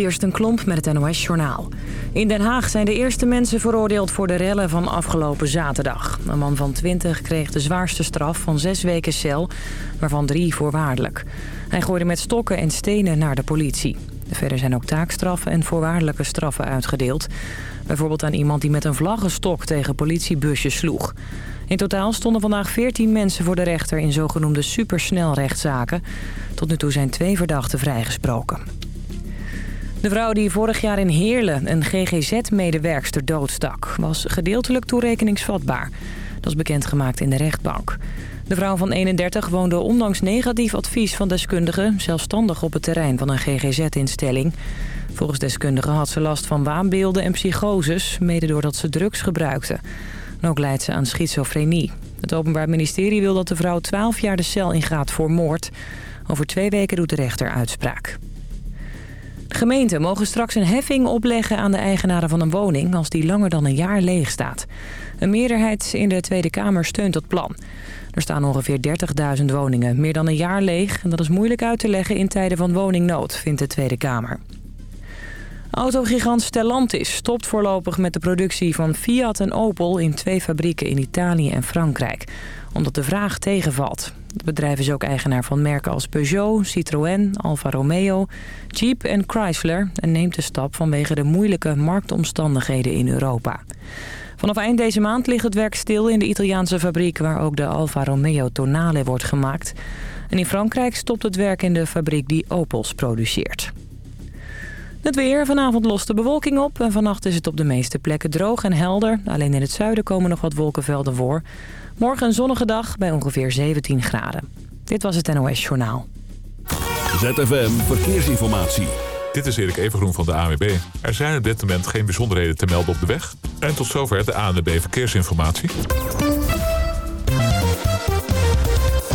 Eerst een klomp met het NOS-journaal. In Den Haag zijn de eerste mensen veroordeeld voor de rellen van afgelopen zaterdag. Een man van 20 kreeg de zwaarste straf van zes weken cel, waarvan drie voorwaardelijk. Hij gooide met stokken en stenen naar de politie. Verder zijn ook taakstraffen en voorwaardelijke straffen uitgedeeld. Bijvoorbeeld aan iemand die met een vlaggenstok tegen politiebusjes sloeg. In totaal stonden vandaag 14 mensen voor de rechter in zogenoemde supersnelrechtszaken. Tot nu toe zijn twee verdachten vrijgesproken. De vrouw die vorig jaar in Heerlen een GGZ-medewerkster doodstak... was gedeeltelijk toerekeningsvatbaar. Dat is bekendgemaakt in de rechtbank. De vrouw van 31 woonde ondanks negatief advies van deskundigen... zelfstandig op het terrein van een GGZ-instelling. Volgens deskundigen had ze last van waanbeelden en psychoses... mede doordat ze drugs gebruikte. Ook leidt ze aan schizofrenie. Het Openbaar Ministerie wil dat de vrouw 12 jaar de cel ingaat voor moord. Over twee weken doet de rechter uitspraak. Gemeenten mogen straks een heffing opleggen aan de eigenaren van een woning... als die langer dan een jaar leeg staat. Een meerderheid in de Tweede Kamer steunt dat plan. Er staan ongeveer 30.000 woningen meer dan een jaar leeg... en dat is moeilijk uit te leggen in tijden van woningnood, vindt de Tweede Kamer. Autogigant Stellantis stopt voorlopig met de productie van Fiat en Opel... in twee fabrieken in Italië en Frankrijk, omdat de vraag tegenvalt. Het bedrijf is ook eigenaar van merken als Peugeot, Citroën, Alfa Romeo, Jeep en Chrysler... en neemt de stap vanwege de moeilijke marktomstandigheden in Europa. Vanaf eind deze maand ligt het werk stil in de Italiaanse fabriek... waar ook de Alfa Romeo Tonale wordt gemaakt. En in Frankrijk stopt het werk in de fabriek die Opels produceert. Het weer. Vanavond lost de bewolking op en vannacht is het op de meeste plekken droog en helder. Alleen in het zuiden komen nog wat wolkenvelden voor. Morgen een zonnige dag bij ongeveer 17 graden. Dit was het NOS Journaal. ZFM Verkeersinformatie. Dit is Erik Evengroen van de ANWB. Er zijn op dit moment geen bijzonderheden te melden op de weg. En tot zover de ANWB Verkeersinformatie.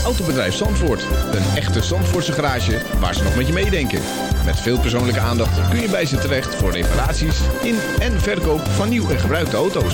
Autobedrijf Zandvoort. Een echte Zandvoortse garage waar ze nog met je meedenken. Met veel persoonlijke aandacht kun je bij ze terecht voor reparaties in en verkoop van nieuw en gebruikte auto's.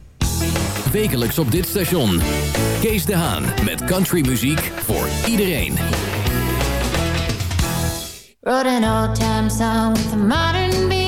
Wekelijks op dit station. Kees de Haan met countrymuziek voor iedereen. An time modern.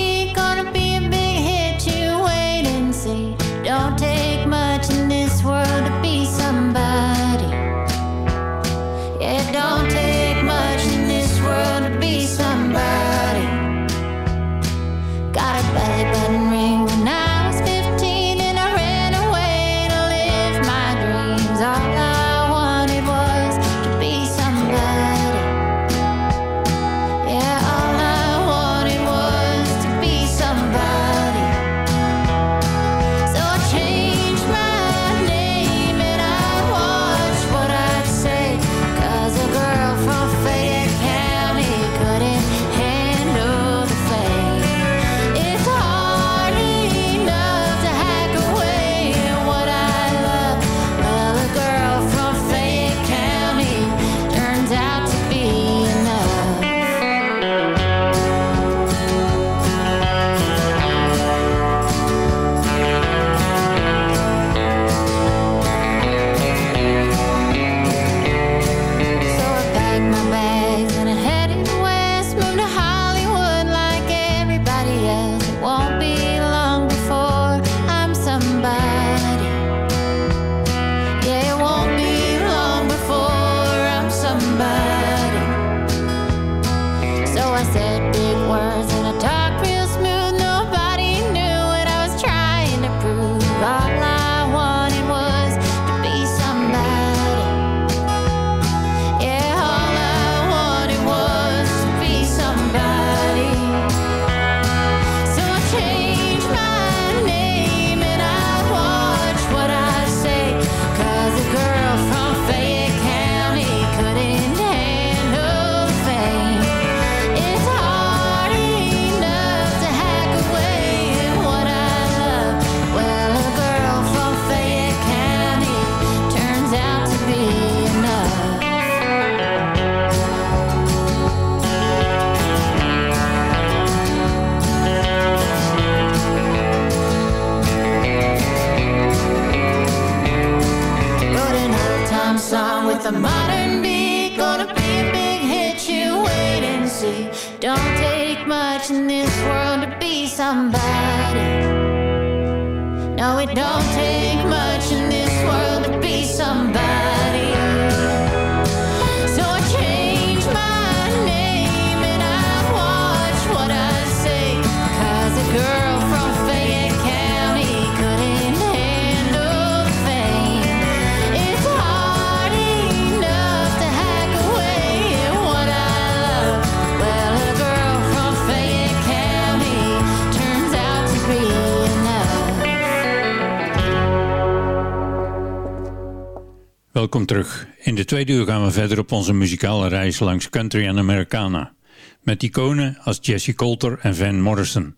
Welkom terug. In de tweede uur gaan we verder op onze muzikale reis langs country en Americana. Met iconen als Jesse Coulter en Van Morrison.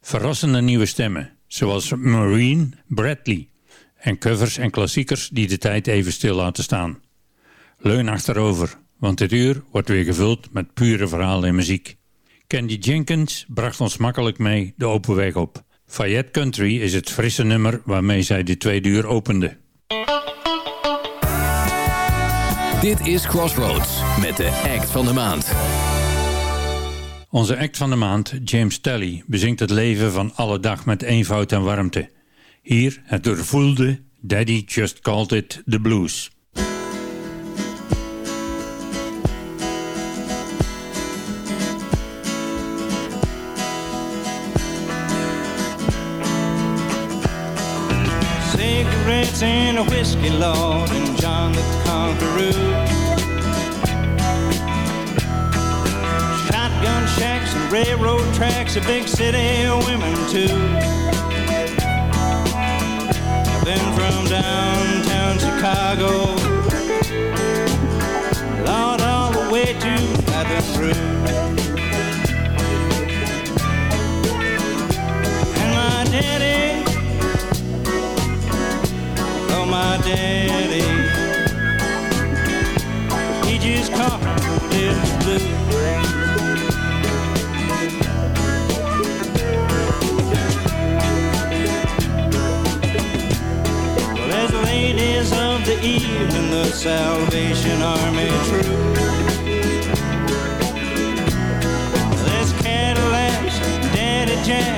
Verrassende nieuwe stemmen, zoals Maureen Bradley. En covers en klassiekers die de tijd even stil laten staan. Leun achterover, want dit uur wordt weer gevuld met pure verhalen en muziek. Candy Jenkins bracht ons makkelijk mee de open weg op. Fayette Country is het frisse nummer waarmee zij de tweede uur opende. Dit is Crossroads met de act van de maand. Onze act van de maand, James Telly, bezingt het leven van alle dag met eenvoud en warmte. Hier het doorvoelde Daddy Just Called It The Blues. Cigarettes and a whiskey, Lord, and John the Conqueror. Shotgun shacks and railroad tracks, a big city women too. Been from downtown Chicago, Lord, all the way to Baton Rouge. And my daddy Oh, my daddy, just caught this blue. Well, as ladies of the evening, the Salvation Army troop. There's Cadillacs, Daddy Jack,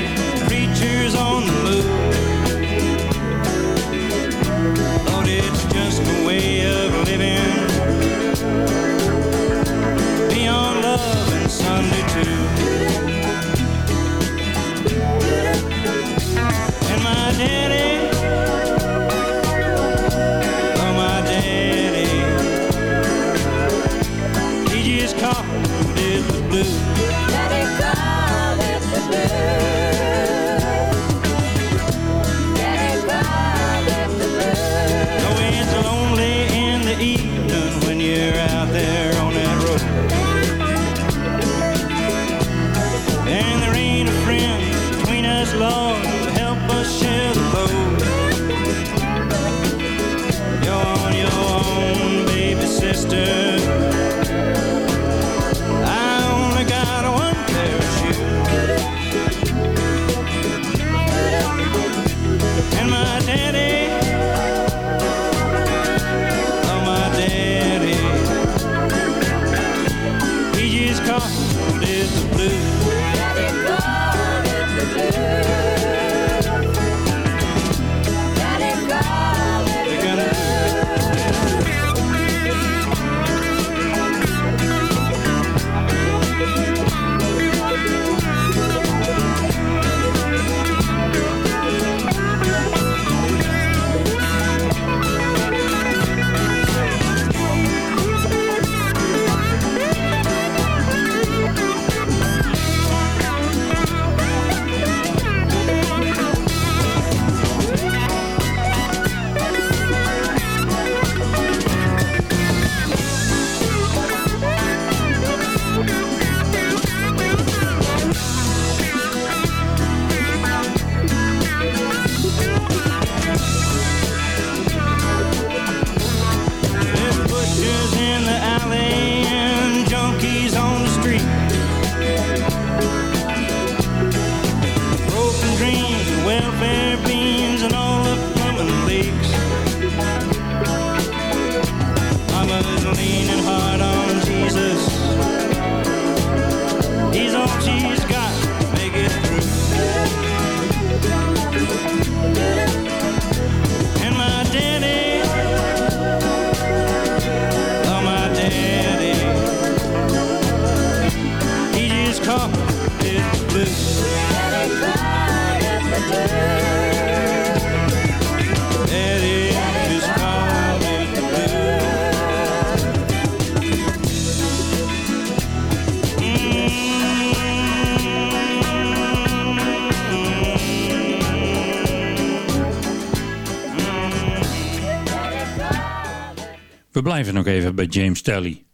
blijven nog even bij James Talley.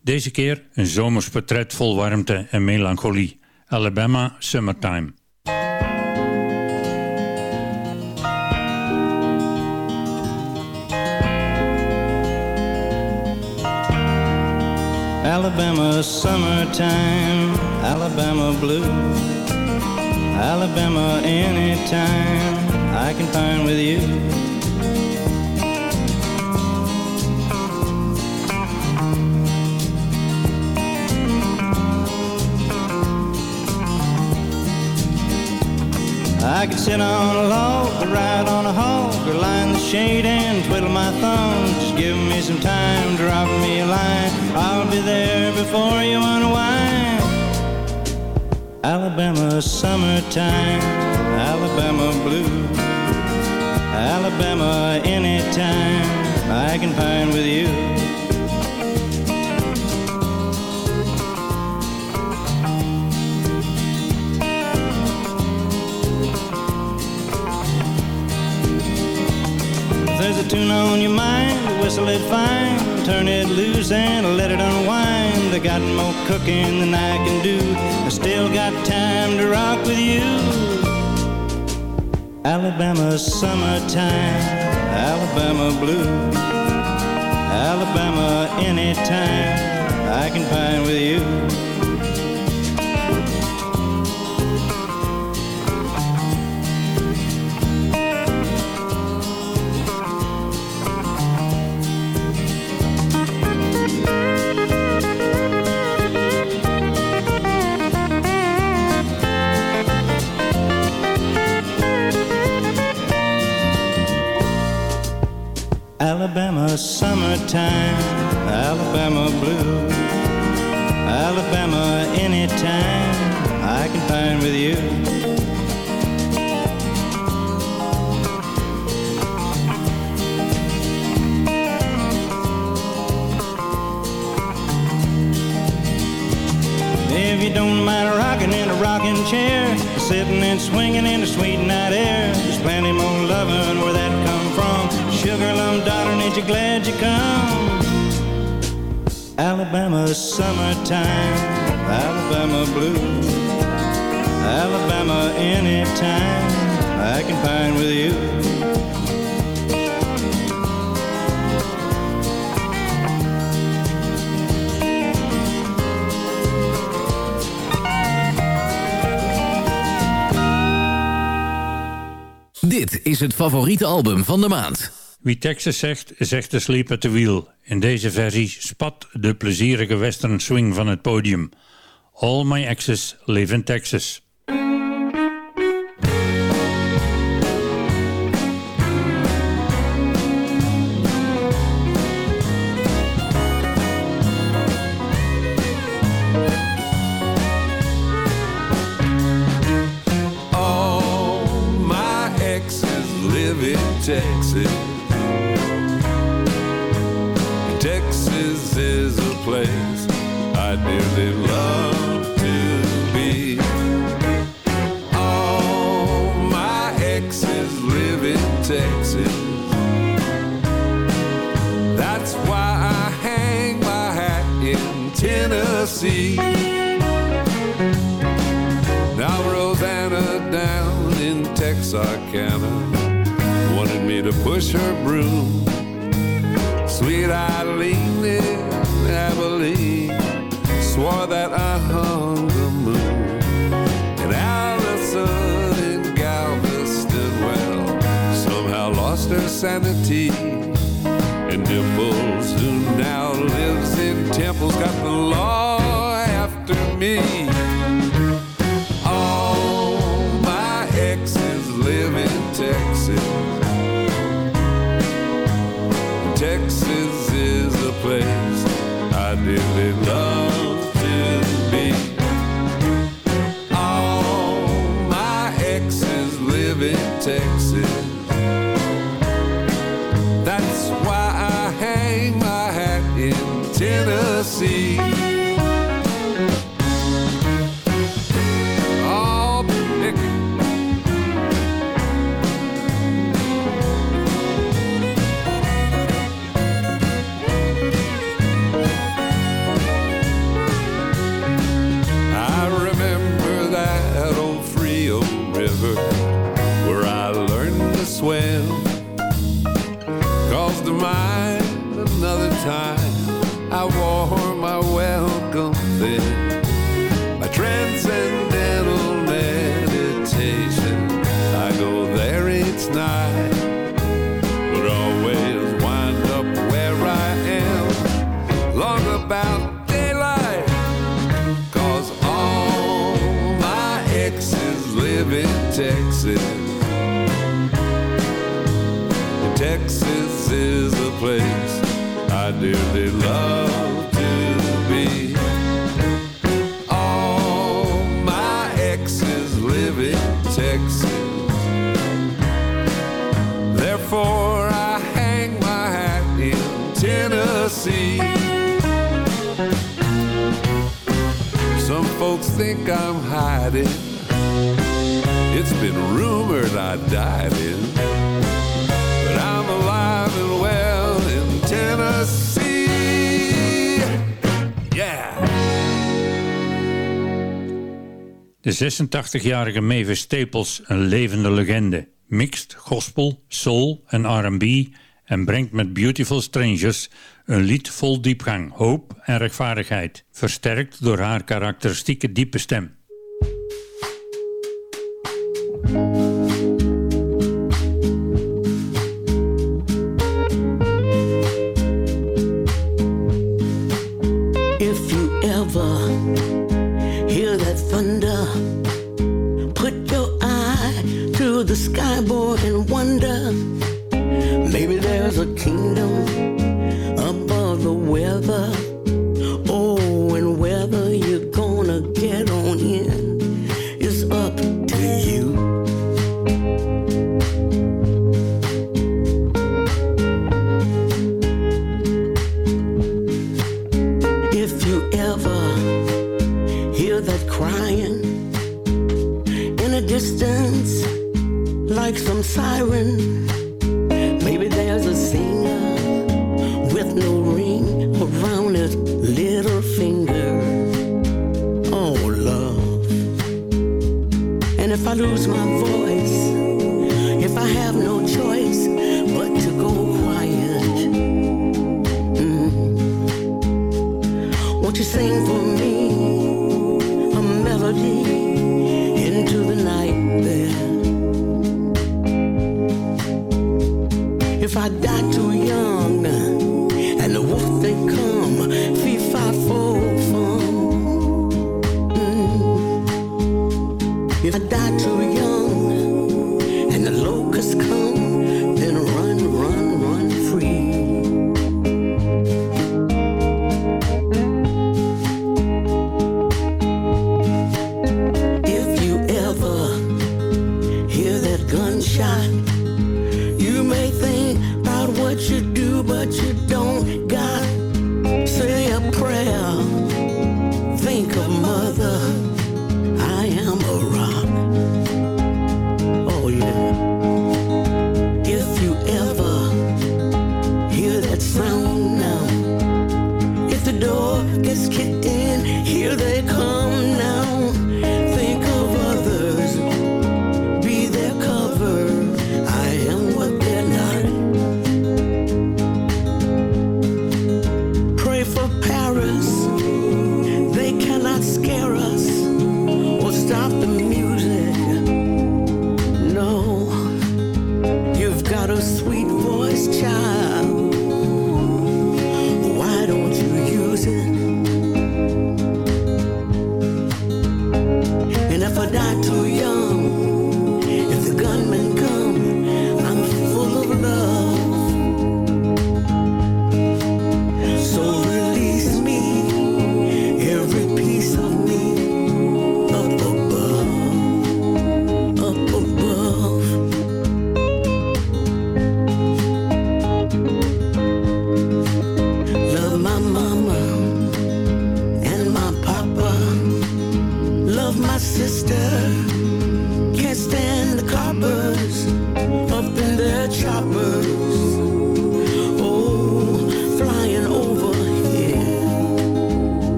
Deze keer een zomers portret vol warmte en melancholie. Alabama Summertime. Alabama summertime, Alabama blue. Alabama anytime I can find with you. I could sit on a log or ride on a hog or lie in the shade and twiddle my thumbs. Just give me some time, drop me a line. I'll be there before you unwind. Alabama summertime, Alabama blue. Alabama anytime I can find with you. On your mind, whistle it fine, turn it loose and let it unwind. I got more cooking than I can do. I still got time to rock with you. Alabama summertime, Alabama blue. Alabama anytime I can find with you. With you. If you don't mind rocking in a rocking chair, sitting and swinging in the sweet night air, there's plenty more loving where that come from. Sugar lump darling, ain't you glad you come? Alabama summertime, Alabama blue. Alabama anytime I can find with you. Dit is het favoriete album van de maand. Wie Texas zegt, zegt de Sleep at the Wheel. In deze versie spat de plezierige western swing van het podium. All my exes live in Texas. Texarkana wanted me to push her broom. Sweet Eileen in Abilene swore that I hung the moon. And Allison in Galveston, well, somehow lost her sanity. And Dimples, who now lives in Temple's got the law after me. place I dearly love to be. All my exes live in Texas. Therefore, I hang my hat in Tennessee. Some folks think I'm hiding. It's been rumored I died in De 86-jarige Mavis Staples een levende legende. Mixt gospel, soul en R&B en brengt met Beautiful Strangers een lied vol diepgang, hoop en rechtvaardigheid. Versterkt door haar karakteristieke diepe stem. for kingdom.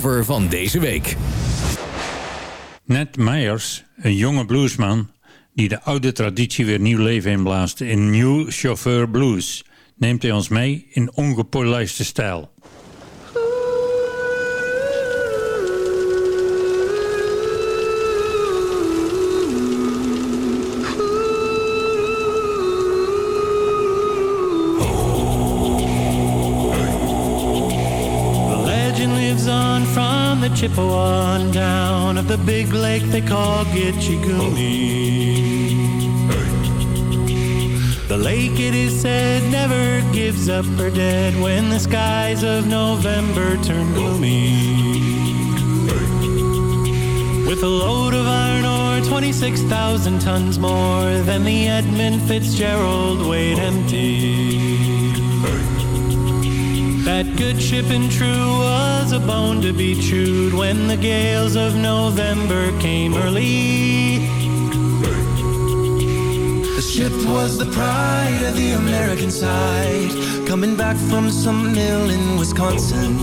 Cover van deze week. Ned Myers, een jonge bluesman die de oude traditie weer nieuw leven inblaast in New Chauffeur Blues, neemt hij ons mee in ongepolijste stijl. Chippewa down of the big lake they call Gitche The lake, it is said, never gives up her dead when the skies of November turn gloomy. With a load of iron ore, 26,000 tons more than the Edmund Fitzgerald weighed empty. That good ship and true was a bone to be chewed when the gales of November came early. The ship was the pride of the American side, coming back from some mill in Wisconsin.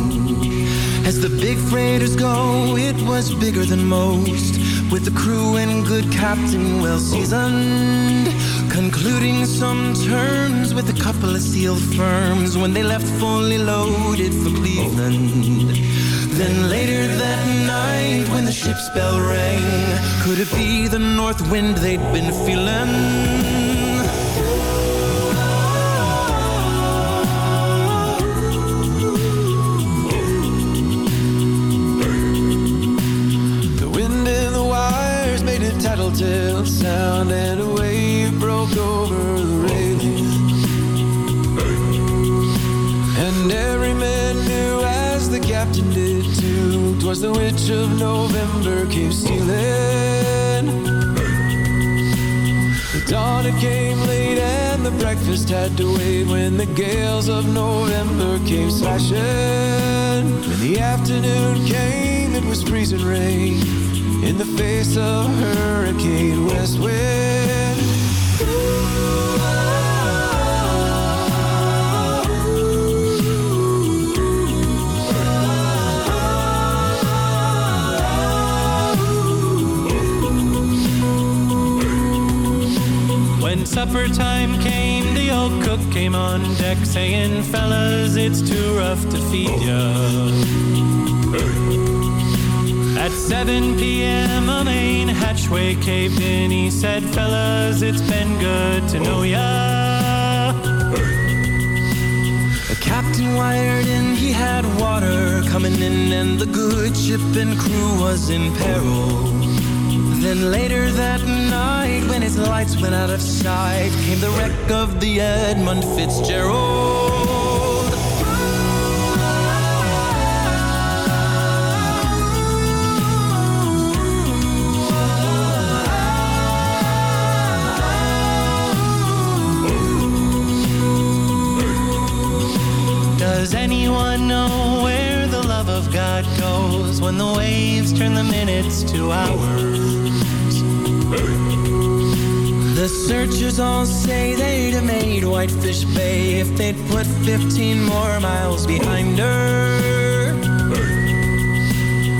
As the big freighters go, it was bigger than most, with the crew and good captain well seasoned. Concluding some terms with a couple of steel firms when they left fully loaded for Cleveland. Then later that night when the ship's bell rang, could it be the north wind they'd been feeling? The wind in the wires made a tattletale sound and a over the railing. And every man knew as the captain did too, twas the witch of November came stealing. The dawn it came late and the breakfast had to wait when the gales of November came slashing. When the afternoon came, it was freezing rain in the face of hurricane west wind. Supper time came, the old cook came on deck saying, fellas, it's too rough to feed ya. At 7 p.m. a main hatchway caved in. He said, fellas, it's been good to know ya. The captain wired in, he had water coming in, and the good ship and crew was in peril. Then later that night, when his lights went out of sight, came the wreck of the Edmund Fitzgerald. Does anyone know where the love of God goes when the waves turn the minutes to hours? The searchers all say they'd have made Whitefish Bay if they'd put 15 more miles behind her.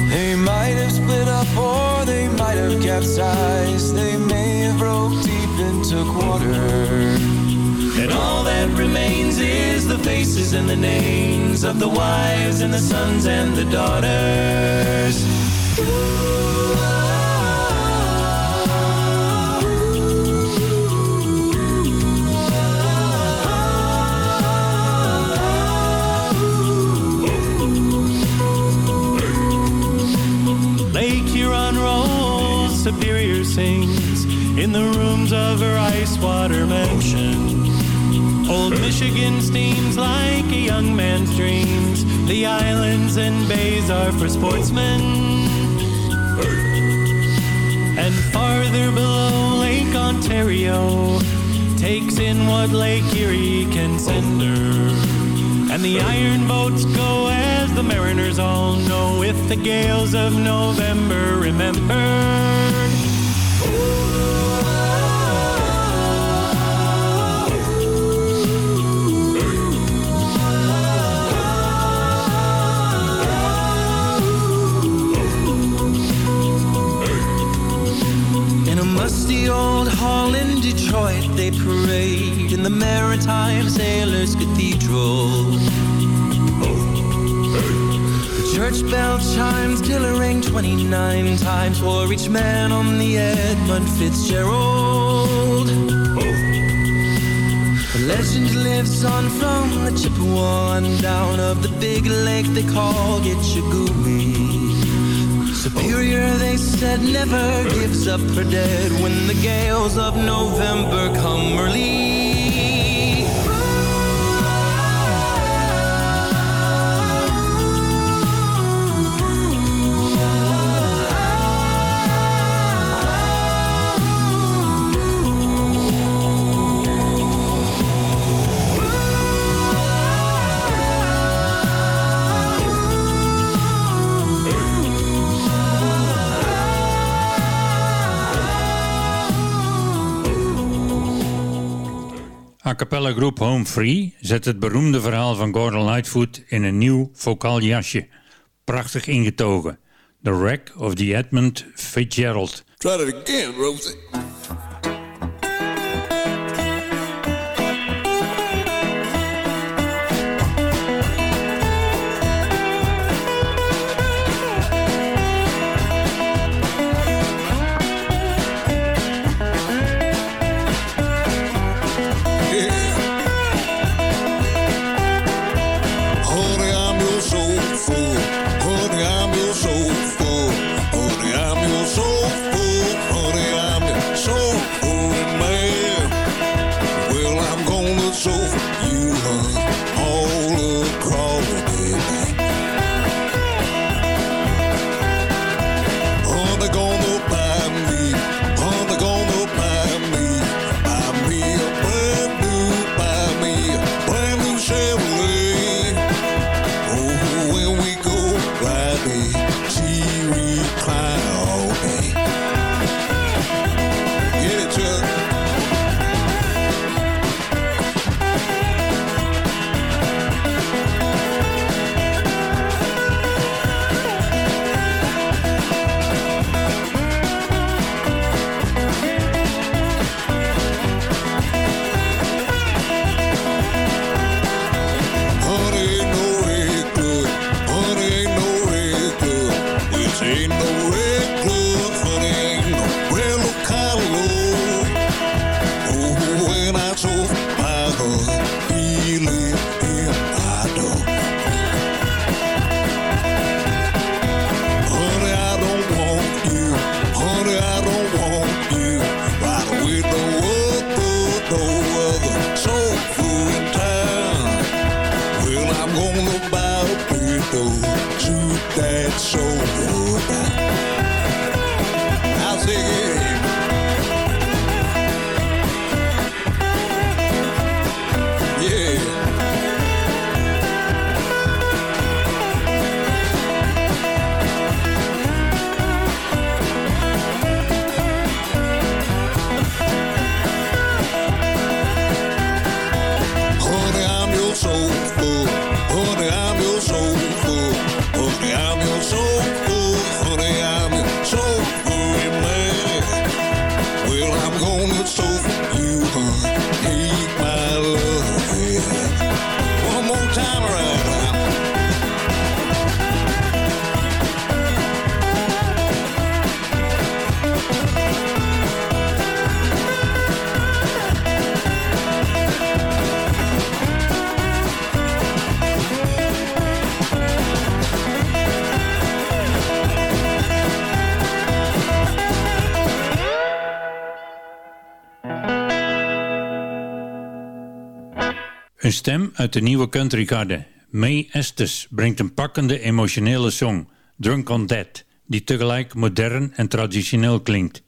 They might have split up or they might have capsized. They may have broke deep and took water. And all that remains is the faces and the names of the wives and the sons and the daughters. Lake Superior sings in the rooms of her ice water mansion. Old Michigan steams like a young man's dreams. The islands and bays are for sportsmen. And farther below, Lake Ontario takes in what Lake Erie can send her. And the iron boats go as the mariners all know if the gales of November remembered. Musty old hall in Detroit, they parade in the Maritime Sailors Cathedral. The church bell chimes till it rang 29 times for each man on the Edmund Fitzgerald. The legend lives on from the Chippewa down of the big lake they call Gitche Gumee. Superior, they said, never gives up her dead when the gales of November come early. A cappella Home Free zet het beroemde verhaal van Gordon Lightfoot in een nieuw vocaal jasje. Prachtig ingetogen. The Wreck of the Edmund Fitzgerald. Try that again, Rosie. Met de nieuwe Country Garden. May Estes brengt een pakkende emotionele song, Drunk on Dead, die tegelijk modern en traditioneel klinkt.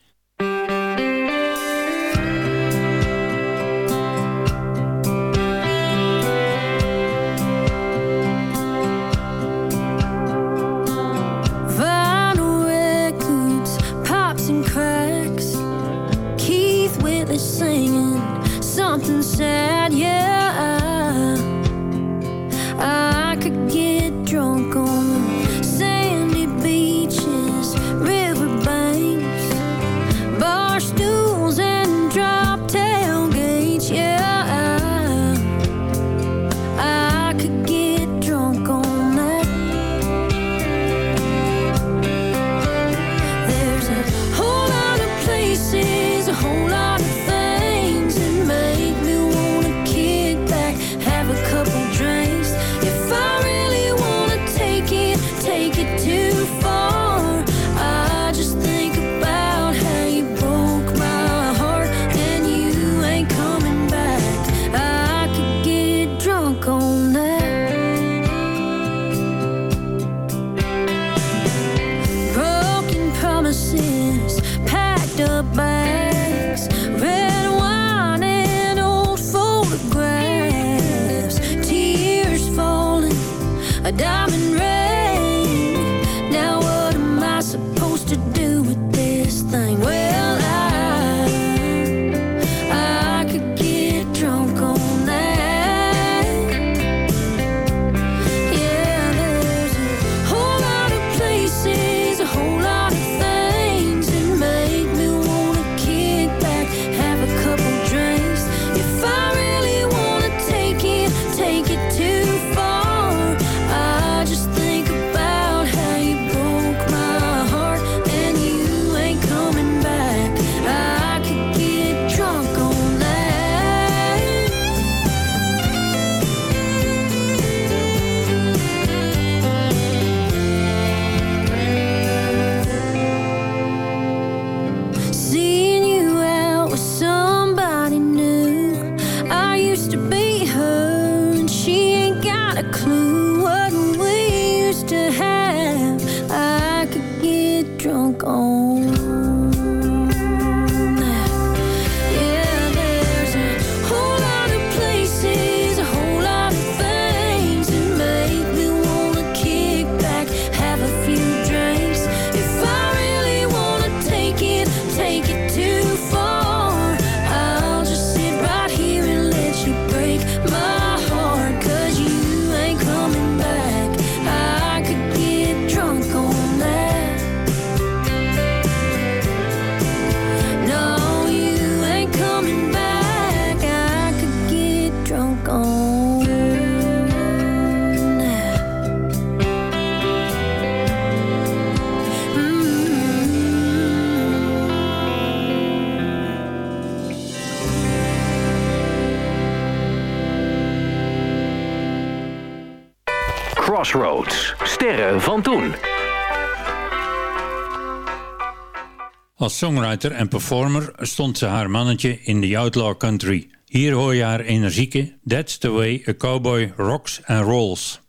Songwriter en performer stond ze haar mannetje in de outlaw country. Hier hoor je haar energieke That's the way a cowboy rocks and rolls.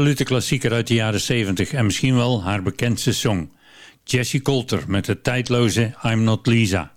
absolute klassieker uit de jaren 70 en misschien wel haar bekendste song. Jessie Coulter met het tijdloze I'm Not Lisa.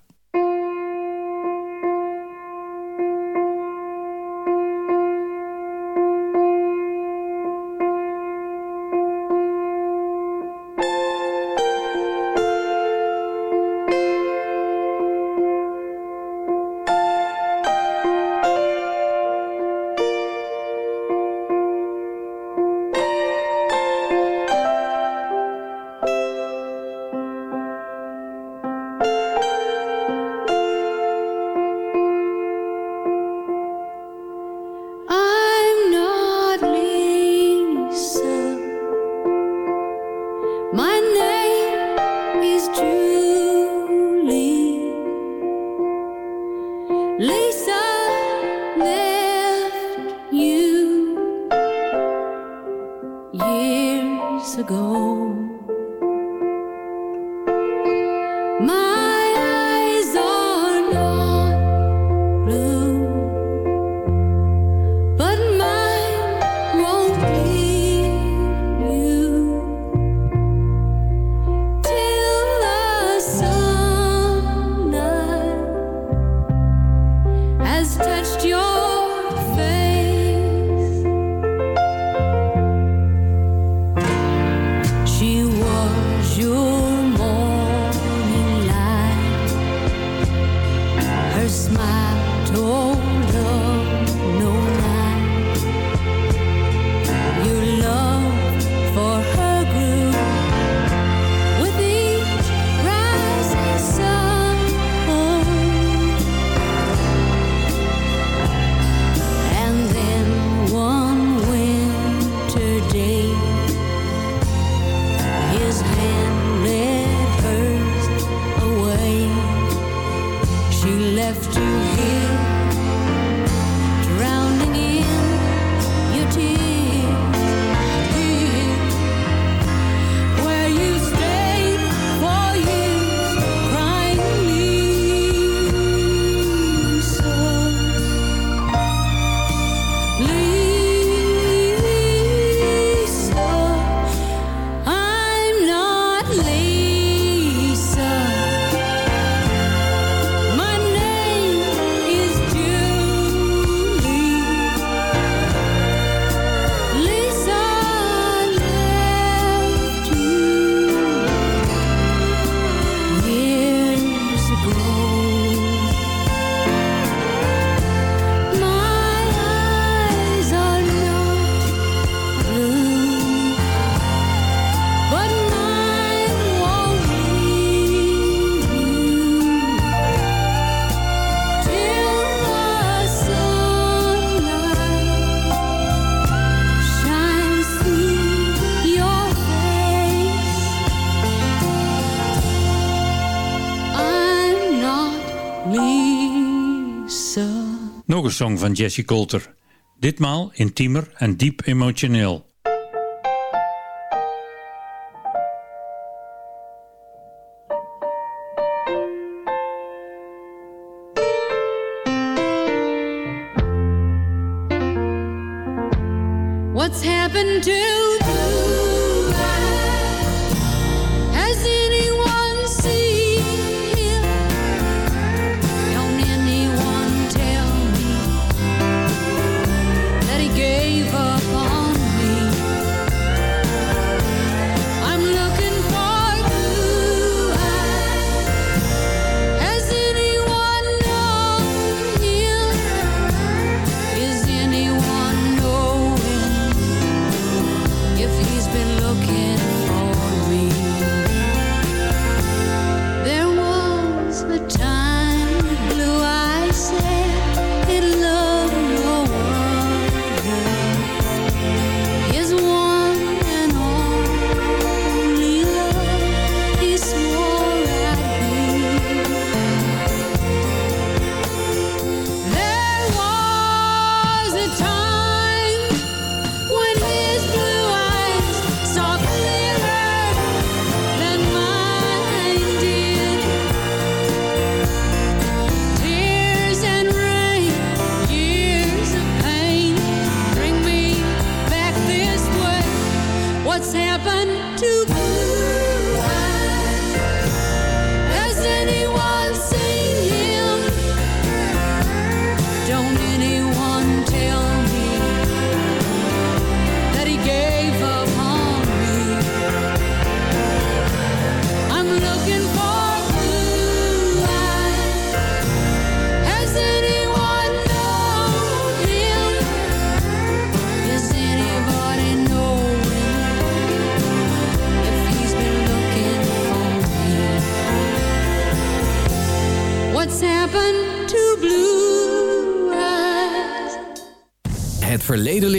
nog een song van Jesse Coulter. Ditmaal intiemer en diep emotioneel.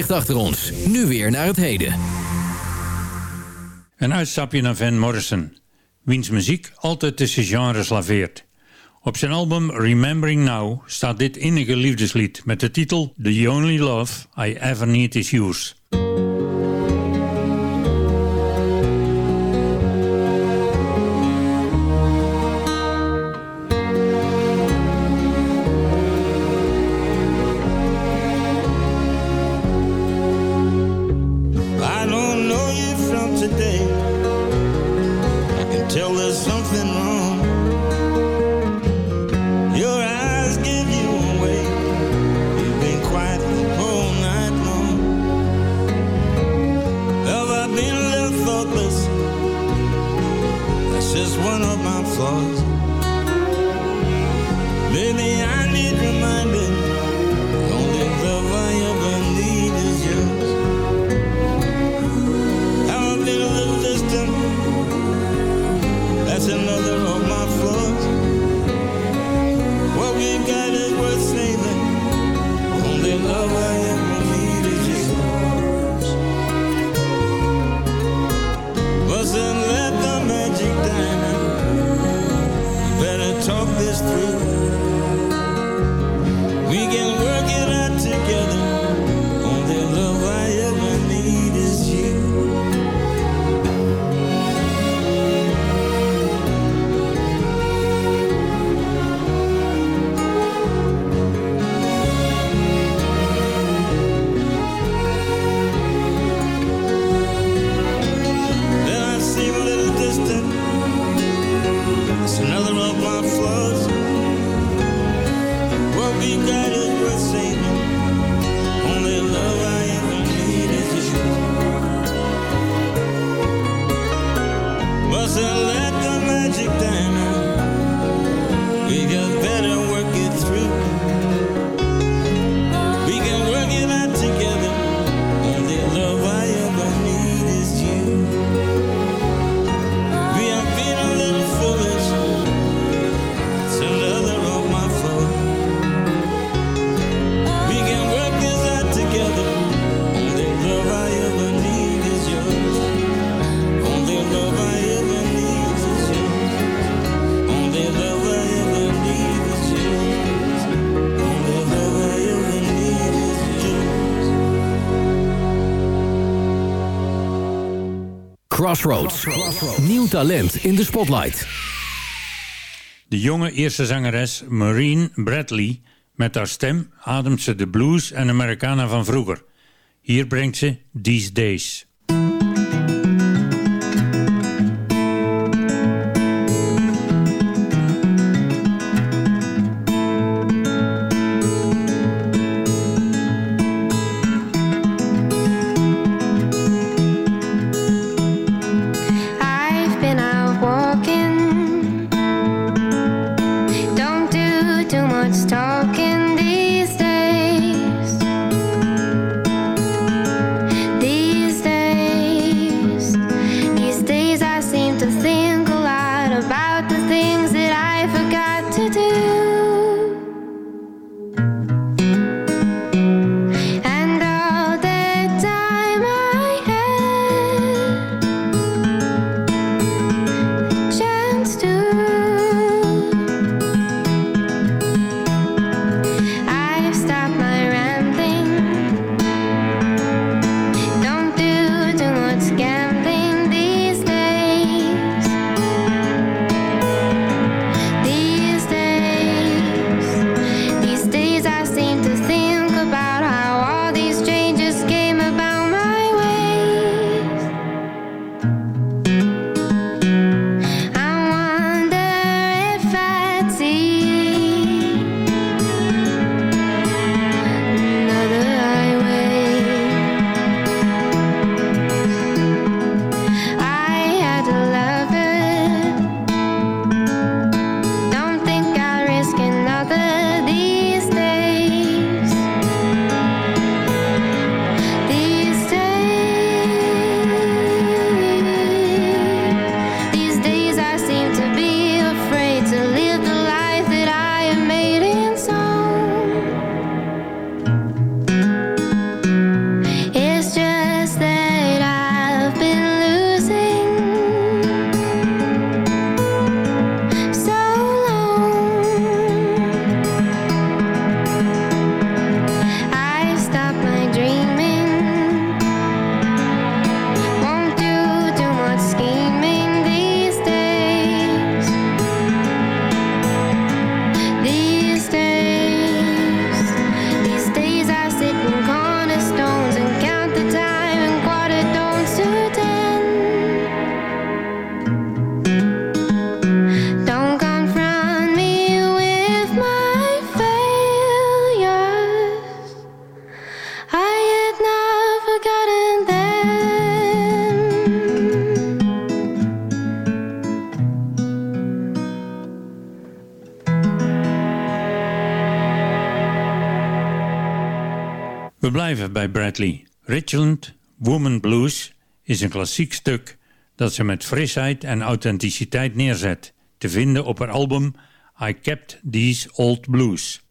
ligt achter ons. Nu weer naar het heden. Een uitstapje naar Van Morrison, wiens muziek altijd tussen genres laveert. Op zijn album Remembering Now staat dit innige liefdeslied met de titel The Only Love I Ever Need Is Yours. Crossroads. Nieuw talent in de spotlight. De jonge eerste zangeres Marine Bradley... met haar stem ademt ze de blues en Americana van vroeger. Hier brengt ze These Days. Woman Blues is een klassiek stuk dat ze met frisheid en authenticiteit neerzet, te vinden op haar album I Kept These Old Blues.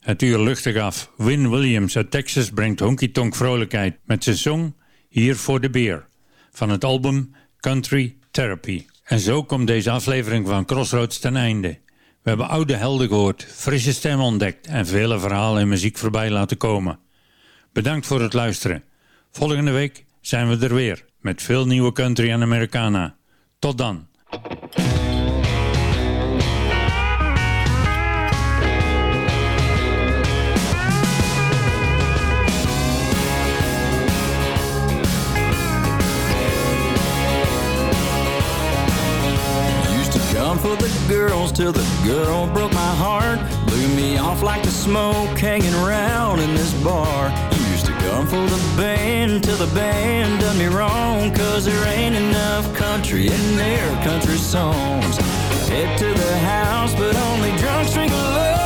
Het uur luchtig af. Win Williams uit Texas brengt honky tonk vrolijkheid met zijn song Hier voor de Beer van het album Country Therapy. En zo komt deze aflevering van Crossroads ten einde. We hebben oude helden gehoord, frisse stemmen ontdekt en vele verhalen en muziek voorbij laten komen. Bedankt voor het luisteren. Volgende week zijn we er weer met veel nieuwe country en Americana. Tot dan. For the girls till the girl broke my heart. Blew me off like the smoke hanging around in this bar. Used to come for the band till the band done me wrong. Cause there ain't enough country in their country songs. Head to the house, but only drunks drink alone.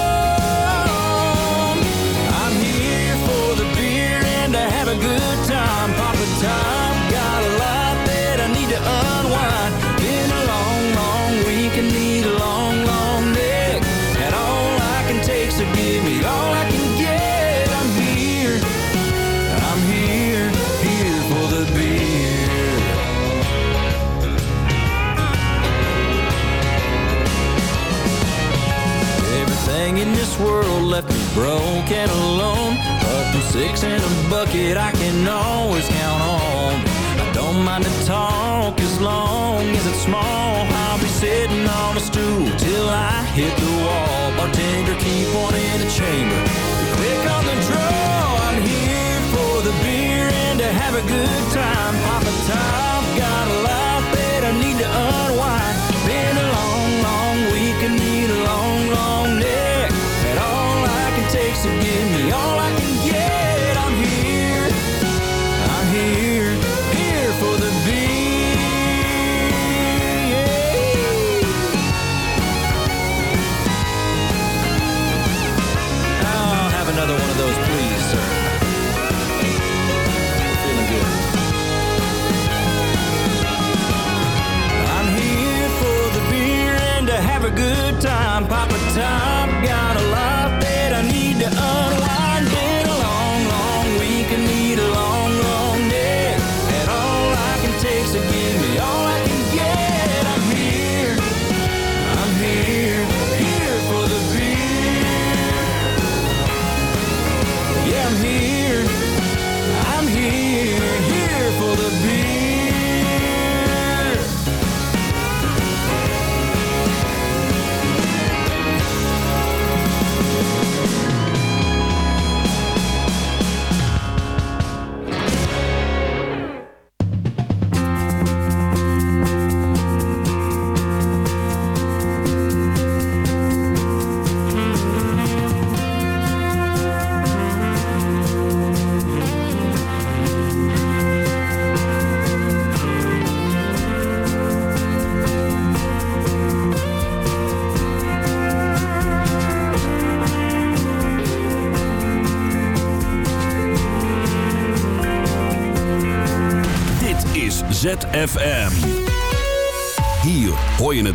I'm here for the beer and to have a good time. Papa Tom got a lot that I need to unwind. And need a long, long neck. And all I can take, so give me all I can get. I'm here, I'm here, here for the beer. Everything in this world left me broke and alone. Six a bucket I can always count on. I don't mind talk as long as it's small. Sitting on a stool till I hit the wall. Bartender, keep one in the chamber. Quick on the draw. I'm here for the beer and to have a good time. Papa Top